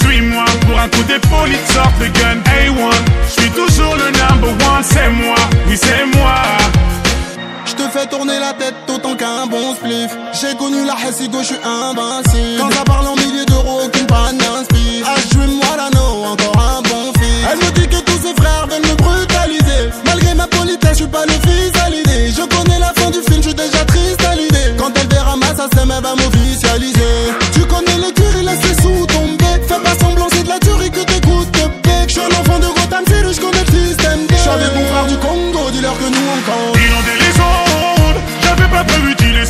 Suis-moi, pour un coup d'épaule, il sort le gun. A1, je suis toujours le number one, c'est moi, oui c'est moi. Je te fais tourner la tête autant qu'un bon spliff. J'ai connu la Hessigo, je suis invincible. Quand ça parle en milliers d'euros, aucune panne n'inspire. Ah, je moi l'anneau, encore un bon fils. Elle me dit que tous ses frères veulent me brutaliser. Malgré ma politesse, je suis pas le fils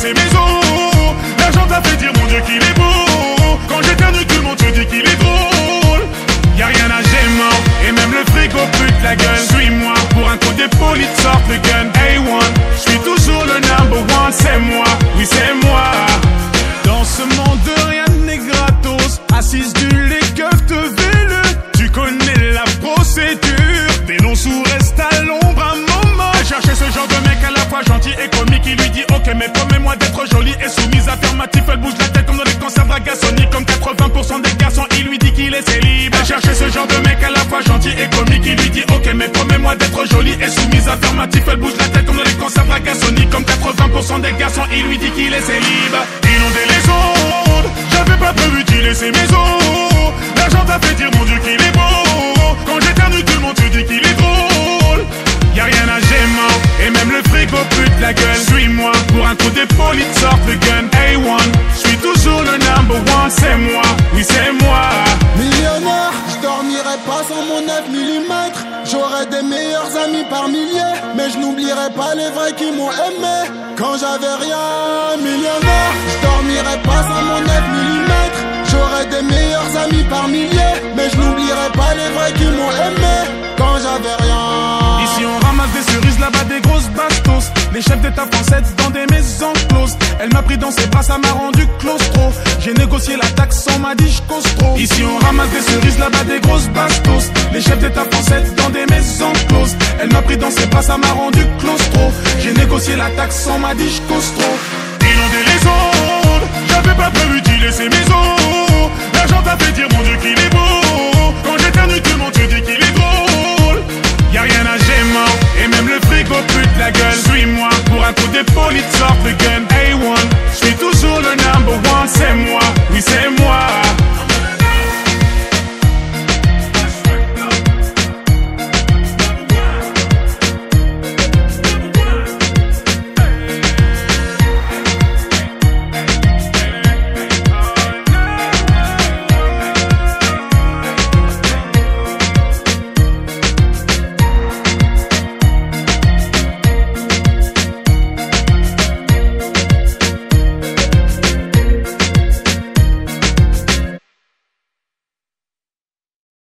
mes os. L'argent t'a fait dire mon Dieu qu'il est beau. Quand j'éternue, le monde te dit qu'il est drôle. Y a rien à gêner, et même le frigo pute la gueule. Suis-moi, pour un coup d'épaule, il sort le gun. A1, je suis toujours le number one, c'est moi, oui c'est moi. Dans ce monde, rien n'est gratos. Assise du les keufs te véle. Tu connais la procédure. Longs sous restent à l'ombre un moment. Elle cherchait ce genre de mec à la fois gentil et comique. Il lui dit Ok, mais promets-moi Comme 80% des garçons, il lui dit qu'il est célib. Elle cherchait ce genre de mec à la fois gentil et comique. Il lui dit Ok, mais promets-moi d'être jolie et soumise. Affirmatif, elle bouge la tête comme dans les concerts dragasoniques. Comme 80% des garçons, il lui dit qu'il est célib. C'est moi, oui c'est moi. Millionnaire, je dormirai pas sans mon 9 mm J'aurai des meilleurs amis par milliers Mais je n'oublierai pas les vrais qui m'ont aimé. Quand j'avais rien Millionnaire, je dormirai pas sans mon 9 mm J'aurai des meilleurs amis par milliers Mais je n'oublierai Les chefs d'état français dans des maisons closes. Elle m'a pris dans ses bras, ça m'a rendu claustro. J'ai négocié la taxe, on m'a dit j'costro. Ici on ramasse des cerises, là-bas des grosses bastos. Les chefs d'état français dans des maisons closes. Elle m'a pris dans ses bras, ça m'a rendu claustro. J'ai négocié la taxe, on m'a dit j'costro. Inonder les ondes, j'avais pas prévu d'y laisser mes.